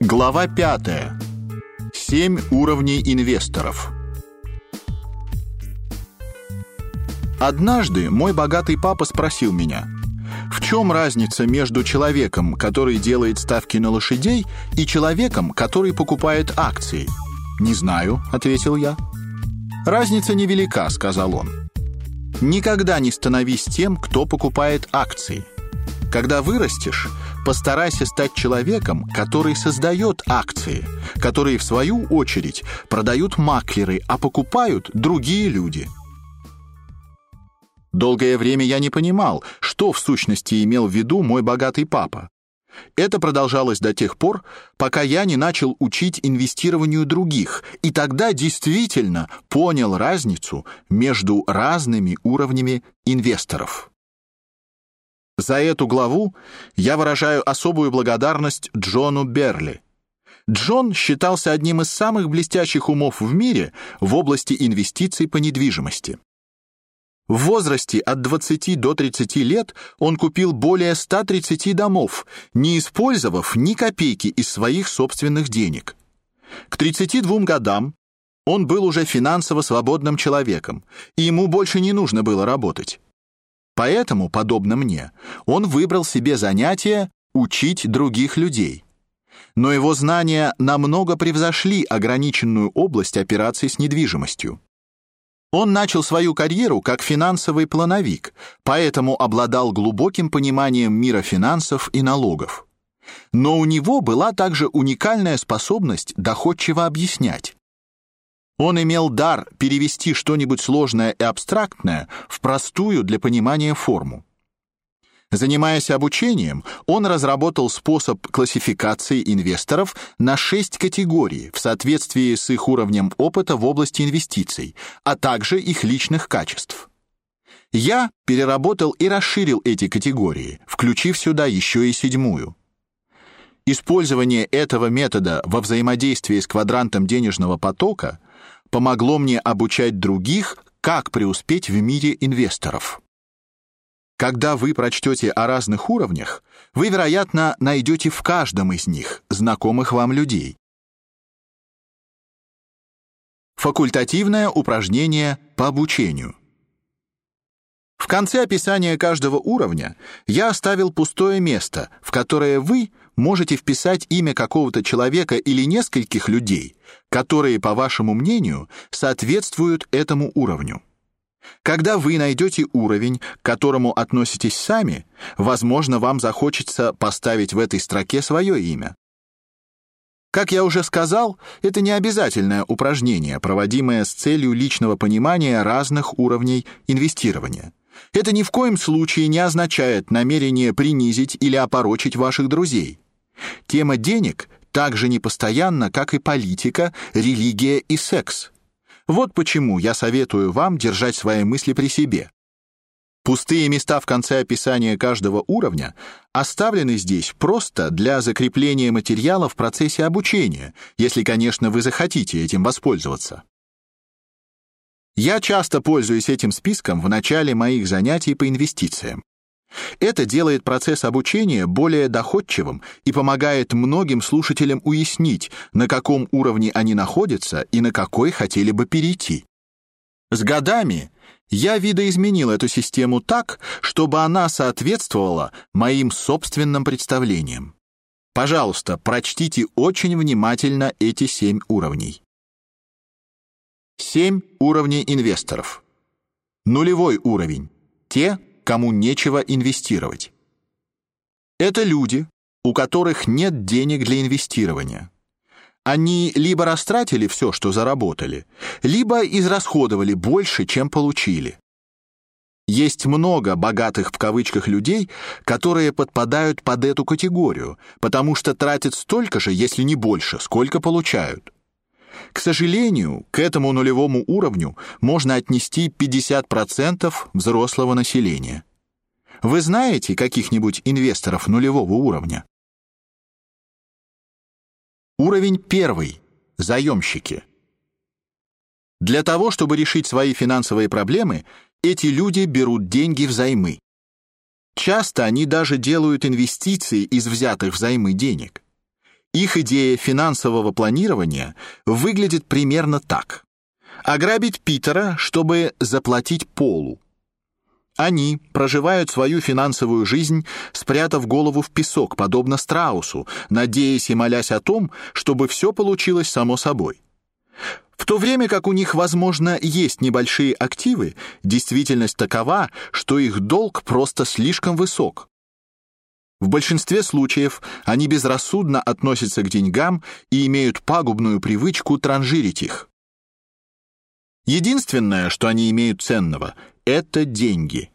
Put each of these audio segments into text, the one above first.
Глава 5. Семь уровней инвесторов. Однажды мой богатый папа спросил меня, в чем разница между человеком, который делает ставки на лошадей, и человеком, который покупает акции? «Не знаю», — ответил я. «Разница невелика», — сказал он. «Никогда не становись тем, кто покупает акции. Когда вырастешь, постарайся стать человеком, который создает акции, которые, в свою очередь, продают маклеры, а покупают другие люди». Долгое время я не понимал, что в сущности имел в виду мой богатый папа. Это продолжалось до тех пор, пока я не начал учить инвестированию других, и тогда действительно понял разницу между разными уровнями инвесторов. За эту главу я выражаю особую благодарность Джону Берли. Джон считался одним из самых блестящих умов в мире в области инвестиций по недвижимости. В возрасте от 20 до 30 лет он купил более 130 домов, не использовав ни копейки из своих собственных денег. К 32 годам он был уже финансово свободным человеком, и ему больше не нужно было работать. Поэтому, подобно мне, он выбрал себе занятие учить других людей. Но его знания намного превзошли ограниченную область операций с недвижимостью. Он начал свою карьеру как финансовый плановик, поэтому обладал глубоким пониманием мира финансов и налогов. Но у него была также уникальная способность доходчиво объяснять. Он имел дар перевести что-нибудь сложное и абстрактное в простую для понимания форму. Занимаясь обучением, он разработал способ классификации инвесторов на шесть категорий в соответствии с их уровнем опыта в области инвестиций, а также их личных качеств. Я переработал и расширил эти категории, включив сюда еще и седьмую. Использование этого метода во взаимодействии с квадрантом денежного потока помогло мне обучать других, как преуспеть в мире инвесторов. Когда вы прочтете о разных уровнях, вы, вероятно, найдете в каждом из них знакомых вам людей. Факультативное упражнение по обучению. В конце описания каждого уровня я оставил пустое место, в которое вы можете вписать имя какого-то человека или нескольких людей, которые, по вашему мнению, соответствуют этому уровню. Когда вы найдете уровень, к которому относитесь сами, возможно, вам захочется поставить в этой строке свое имя. Как я уже сказал, это не обязательное упражнение, проводимое с целью личного понимания разных уровней инвестирования. Это ни в коем случае не означает намерение принизить или опорочить ваших друзей. Тема денег так же непостоянна, как и политика, религия и секс. Вот почему я советую вам держать свои мысли при себе. Пустые места в конце описания каждого уровня оставлены здесь просто для закрепления материала в процессе обучения, если, конечно, вы захотите этим воспользоваться. Я часто пользуюсь этим списком в начале моих занятий по инвестициям. Это делает процесс обучения более доходчивым и помогает многим слушателям уяснить, на каком уровне они находятся и на какой хотели бы перейти. С годами я видоизменил эту систему так, чтобы она соответствовала моим собственным представлениям. Пожалуйста, прочтите очень внимательно эти семь уровней. Семь уровней инвесторов. Нулевой уровень. Те, кому нечего инвестировать. Это люди, у которых нет денег для инвестирования. Они либо растратили все, что заработали, либо израсходовали больше, чем получили. Есть много богатых в кавычках людей, которые подпадают под эту категорию, потому что тратят столько же, если не больше, сколько получают. К сожалению, к этому нулевому уровню можно отнести 50% взрослого населения. Вы знаете каких-нибудь инвесторов нулевого уровня? Уровень первый. Заемщики. Для того, чтобы решить свои финансовые проблемы, эти люди берут деньги взаймы. Часто они даже делают инвестиции из взятых взаймы денег. Их идея финансового планирования выглядит примерно так: ограбить Питера, чтобы заплатить Полу. Они проживают свою финансовую жизнь, спрятав голову в песок, подобно страусу, надеясь и молясь о том, чтобы все получилось само собой. В то время как у них, возможно, есть небольшие активы, действительность такова, что их долг просто слишком высок. В большинстве случаев они безрассудно относятся к деньгам и имеют пагубную привычку транжирить их. Единственное, что они имеют ценного это деньги.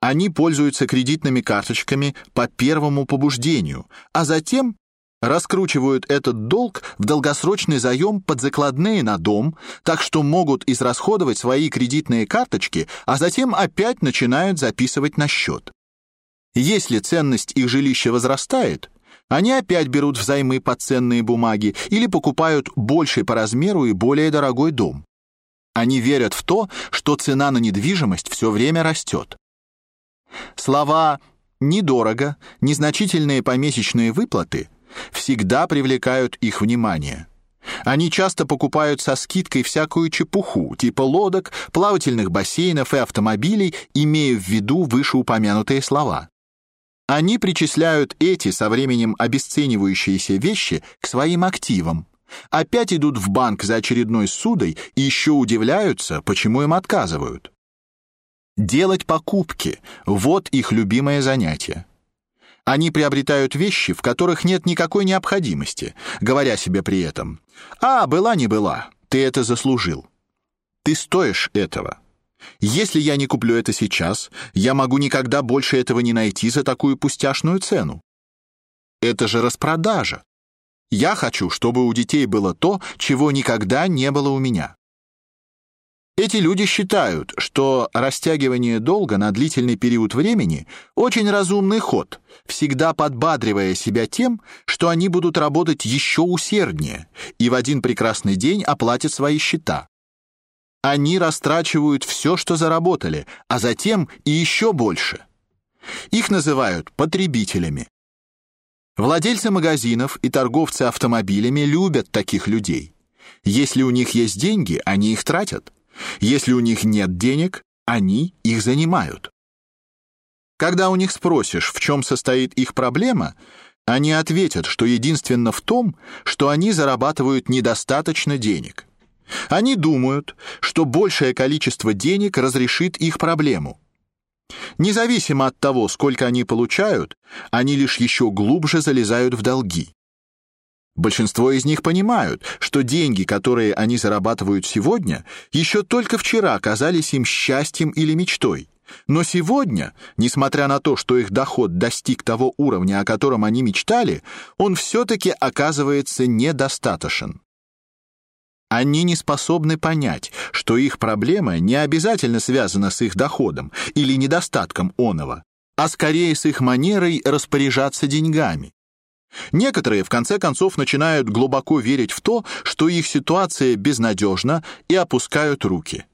Они пользуются кредитными карточками по первому побуждению, а затем раскручивают этот долг в долгосрочный заем под закладные на дом, так что могут израсходовать свои кредитные карточки, а затем опять начинают записывать на счет. Если ценность их жилища возрастает, они опять берут взаймы под ценные бумаги или покупают больший по размеру и более дорогой дом. Они верят в то, что цена на недвижимость все время растет. Слова «недорого», «незначительные помесячные выплаты» всегда привлекают их внимание. Они часто покупают со скидкой всякую чепуху, типа лодок, плавательных бассейнов и автомобилей, имея в виду вышеупомянутые слова. Они причисляют эти со временем обесценивающиеся вещи к своим активам. Опять идут в банк за очередной судой и еще удивляются, почему им отказывают. Делать покупки вот их любимое занятие. Они приобретают вещи, в которых нет никакой необходимости, говоря себе при этом: "А, была не была, ты это заслужил. Ты стоишь этого". Если я не куплю это сейчас, я могу никогда больше этого не найти за такую пустяшную цену. Это же распродажа. Я хочу, чтобы у детей было то, чего никогда не было у меня. Эти люди считают, что растягивание долга на длительный период времени очень разумный ход, всегда подбадривая себя тем, что они будут работать еще усерднее и в один прекрасный день оплатят свои счета. Они растрачивают все, что заработали, а затем и еще больше. Их называют потребителями. Владельцы магазинов и торговцы автомобилями любят таких людей. Если у них есть деньги, они их тратят. Если у них нет денег, они их занимают. Когда у них спросишь, в чем состоит их проблема, они ответят, что единственно в том, что они зарабатывают недостаточно денег. Они думают, что большее количество денег разрешит их проблему. Независимо от того, сколько они получают, они лишь еще глубже залезают в долги. Большинство из них понимают, что деньги, которые они зарабатывают сегодня, еще только вчера казались им счастьем или мечтой. Но сегодня, несмотря на то, что их доход достиг того уровня, о котором они мечтали, он все-таки оказывается недостаточен. Они не способны понять, что их проблема не обязательно связана с их доходом или недостатком оного, а скорее с их манерой распоряжаться деньгами. Некоторые в конце концов начинают глубоко верить в то, что их ситуация безнадежна, и опускают руки.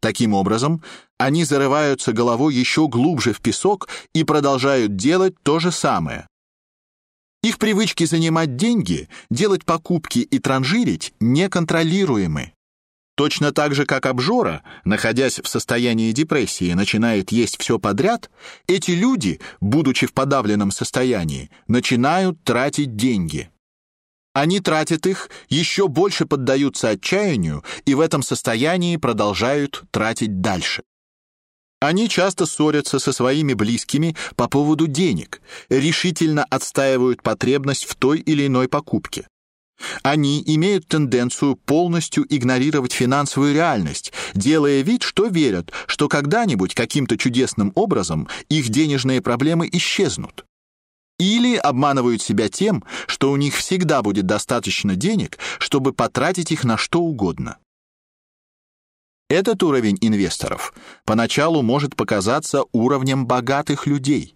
Таким образом, они зарываются головой еще глубже в песок и продолжают делать то же самое. Их привычки занимать деньги, делать покупки и транжирить неконтролируемы. Точно так же, как обжора, находясь в состоянии депрессии, начинает есть все подряд, эти люди, будучи в подавленном состоянии, начинают тратить деньги. Они тратят их, еще больше поддаются отчаянию и в этом состоянии продолжают тратить дальше. Они часто ссорятся со своими близкими по поводу денег, решительно отстаивают потребность в той или иной покупке. Они имеют тенденцию полностью игнорировать финансовую реальность, делая вид, что верят, что когда-нибудь каким-то чудесным образом их денежные проблемы исчезнут. Или обманывают себя тем, что у них всегда будет достаточно денег, чтобы потратить их на что угодно. Этот уровень инвесторов поначалу может показаться уровнем богатых людей.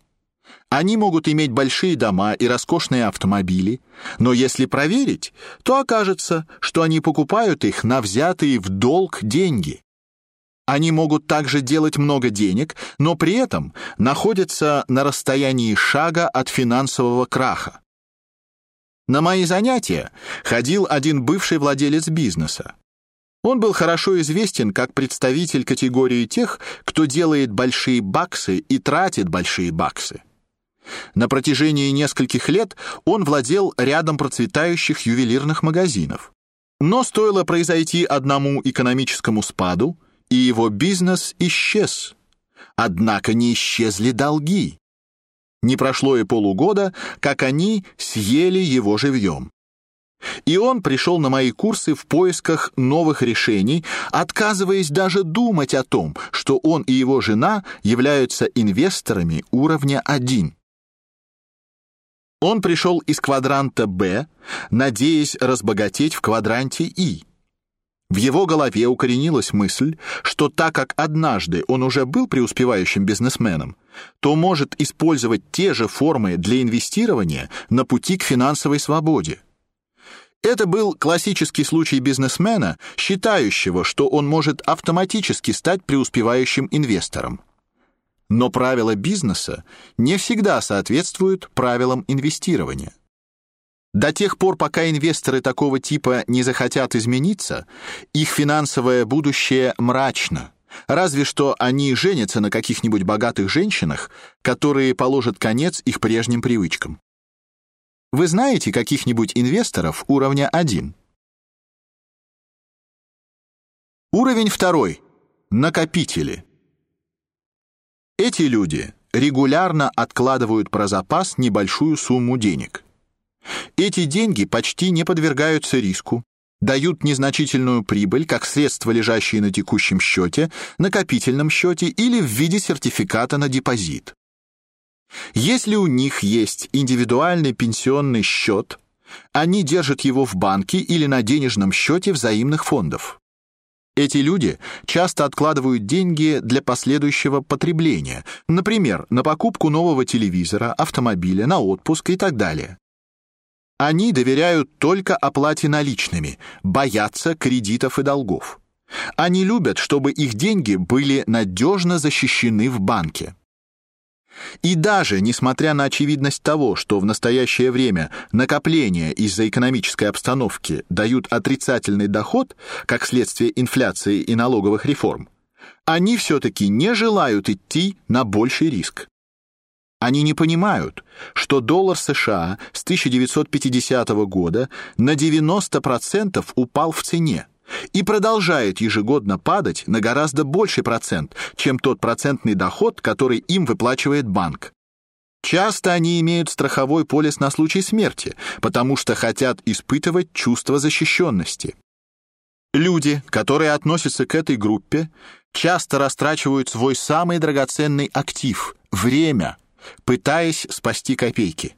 Они могут иметь большие дома и роскошные автомобили, но если проверить, то окажется, что они покупают их на взятые в долг деньги. Они могут также делать много денег, но при этом находятся на расстоянии шага от финансового краха. На мои занятия ходил один бывший владелец бизнеса. Он был хорошо известен как представитель категории тех, кто делает большие баксы и тратит большие баксы. На протяжении нескольких лет он владел рядом процветающих ювелирных магазинов. Но стоило произойти одному экономическому спаду, и его бизнес исчез. Однако не исчезли долги. Не прошло и полугода, как они съели его живьем. И он пришел на мои курсы в поисках новых решений, отказываясь даже думать о том, что он и его жена являются инвесторами уровня 1. Он пришел из квадранта Б, надеясь разбогатеть в квадранте И. В его голове укоренилась мысль, что так как однажды он уже был преуспевающим бизнесменом, то может использовать те же формы для инвестирования на пути к финансовой свободе. Это был классический случай бизнесмена, считающего, что он может автоматически стать преуспевающим инвестором. Но правила бизнеса не всегда соответствуют правилам инвестирования. До тех пор, пока инвесторы такого типа не захотят измениться, их финансовое будущее мрачно. Разве что они женятся на каких-нибудь богатых женщинах, которые положат конец их прежним привычкам. Вы знаете каких-нибудь инвесторов уровня 1? Уровень второй. Накопители. Эти люди регулярно откладывают про запас небольшую сумму денег. Эти деньги почти не подвергаются риску, дают незначительную прибыль как средства, лежащие на текущем счете, накопительном счете или в виде сертификата на депозит. Если у них есть индивидуальный пенсионный счет, они держат его в банке или на денежном счете взаимных фондов. Эти люди часто откладывают деньги для последующего потребления, например, на покупку нового телевизора, автомобиля, на отпуск и так далее. Они доверяют только оплате наличными, боятся кредитов и долгов. Они любят, чтобы их деньги были надежно защищены в банке. И даже несмотря на очевидность того, что в настоящее время накопления из-за экономической обстановки дают отрицательный доход, как следствие инфляции и налоговых реформ, они все таки не желают идти на больший риск. Они не понимают, что доллар США с 1950 года на 90% упал в цене и продолжает ежегодно падать на гораздо больший процент, чем тот процентный доход, который им выплачивает банк. Часто они имеют страховой полис на случай смерти, потому что хотят испытывать чувство защищенности. Люди, которые относятся к этой группе, часто растрачивают свой самый драгоценный актив время пытаясь спасти копейки.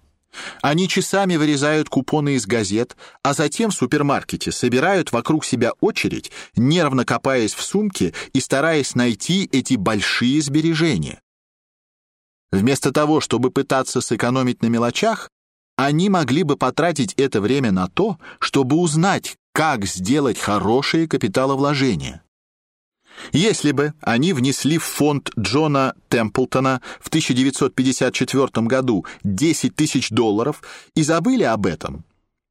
Они часами вырезают купоны из газет, а затем в супермаркете собирают вокруг себя очередь, нервно копаясь в сумке и стараясь найти эти большие сбережения. Вместо того, чтобы пытаться сэкономить на мелочах, они могли бы потратить это время на то, чтобы узнать, как сделать хорошие капиталовложения. Если бы они внесли в фонд Джона Темплтона в 1954 году 10 тысяч долларов и забыли об этом,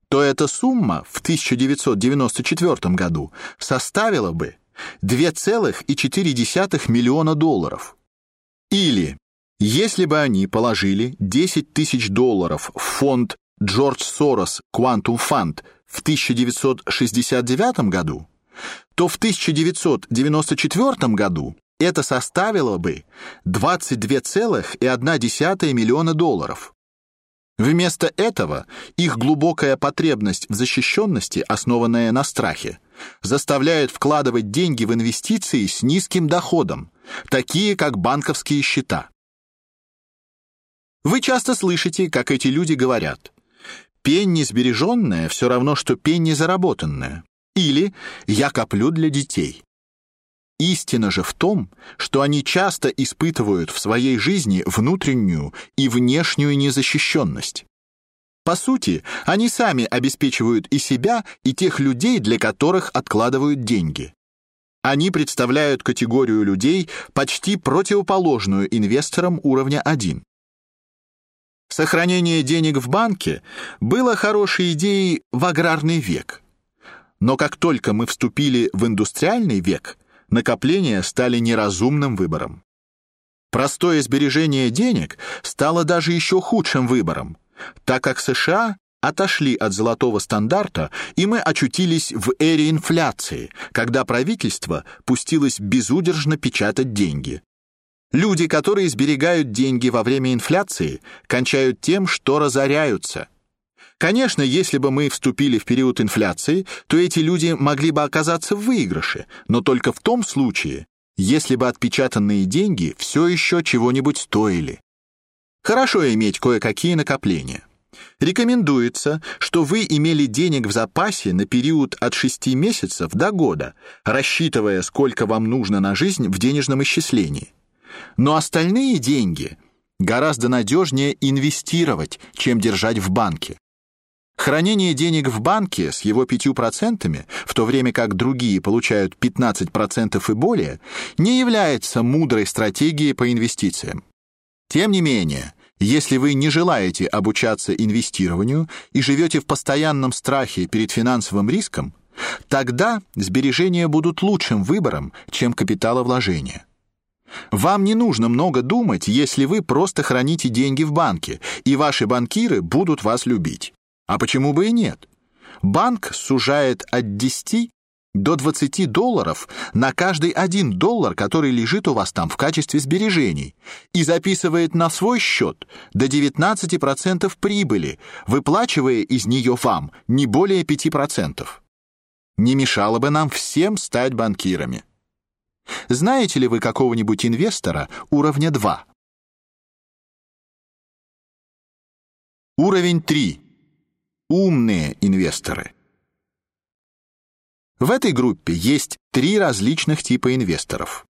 то эта сумма в 1994 году составила бы 2,4 миллиона долларов. Или, если бы они положили 10 тысяч долларов в фонд Джордж Сорос Quantum Fund в 1969 году, то в 1994 году это составило бы 22,1 миллиона долларов. Вместо этого их глубокая потребность в защищенности, основанная на страхе, заставляет вкладывать деньги в инвестиции с низким доходом, такие как банковские счета. Вы часто слышите, как эти люди говорят: пенни сбереженная все равно что пенни заработанная. Или «я коплю для детей». Истина же в том, что они часто испытывают в своей жизни внутреннюю и внешнюю незащищенность. По сути, они сами обеспечивают и себя, и тех людей, для которых откладывают деньги. Они представляют категорию людей, почти противоположную инвесторам уровня 1. Сохранение денег в банке было хорошей идеей в аграрный век. Но как только мы вступили в индустриальный век, накопления стали неразумным выбором. Простое сбережение денег стало даже еще худшим выбором, так как США отошли от золотого стандарта, и мы очутились в эре инфляции, когда правительство пустилось безудержно печатать деньги. Люди, которые сберегают деньги во время инфляции, кончают тем, что разоряются. Конечно, если бы мы вступили в период инфляции, то эти люди могли бы оказаться в выигрыше, но только в том случае, если бы отпечатанные деньги все еще чего-нибудь стоили. Хорошо иметь кое-какие накопления. Рекомендуется, что вы имели денег в запасе на период от 6 месяцев до года, рассчитывая, сколько вам нужно на жизнь в денежном исчислении. Но остальные деньги гораздо надежнее инвестировать, чем держать в банке. Хранение денег в банке с его 5%, в то время как другие получают 15% и более, не является мудрой стратегией по инвестициям. Тем не менее, если вы не желаете обучаться инвестированию и живете в постоянном страхе перед финансовым риском, тогда сбережения будут лучшим выбором, чем капиталовложения. Вам не нужно много думать, если вы просто храните деньги в банке, и ваши банкиры будут вас любить. А почему бы и нет? Банк сужает от 10 до 20 долларов на каждый один доллар, который лежит у вас там в качестве сбережений, и записывает на свой счет до 19% прибыли, выплачивая из нее вам не более 5%. Не мешало бы нам всем стать банкирами. Знаете ли вы какого-нибудь инвестора уровня 2? Уровень 3. Умные инвесторы. В этой группе есть три различных типа инвесторов.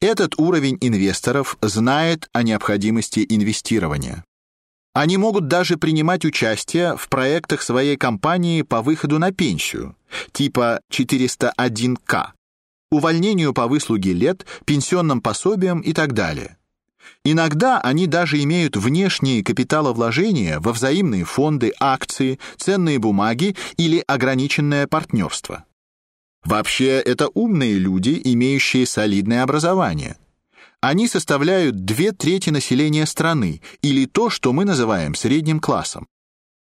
Этот уровень инвесторов знает о необходимости инвестирования. Они могут даже принимать участие в проектах своей компании по выходу на пенсию, типа 401к, увольнению по выслуге лет, пенсионным пособиям и так далее. Иногда они даже имеют внешние капиталовложения во взаимные фонды, акции, ценные бумаги или ограниченное партнерство. Вообще, это умные люди, имеющие солидное образование. Они составляют две трети населения страны, или то, что мы называем средним классом.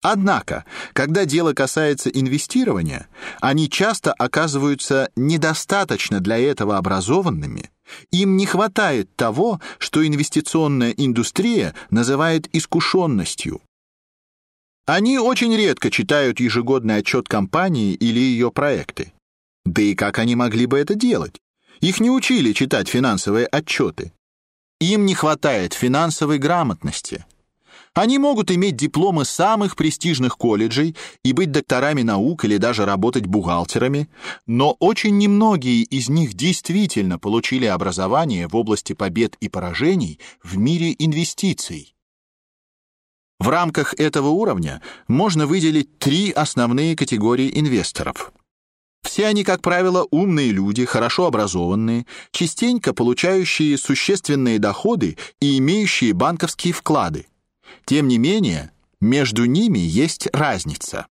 Однако, когда дело касается инвестирования, они часто оказываются недостаточно для этого образованными. Им не хватает того, что инвестиционная индустрия называет искушенностью. Они очень редко читают ежегодный отчет компании или ее проекты. Да и как они могли бы это делать? Их не учили читать финансовые отчеты. Им не хватает финансовой грамотности. Они могут иметь дипломы самых престижных колледжей и быть докторами наук или даже работать бухгалтерами, но очень немногие из них действительно получили образование в области побед и поражений в мире инвестиций. В рамках этого уровня можно выделить три основные категории инвесторов. Все они, как правило, умные люди, хорошо образованные, частенько получающие существенные доходы и имеющие банковские вклады. Тем не менее, между ними есть разница.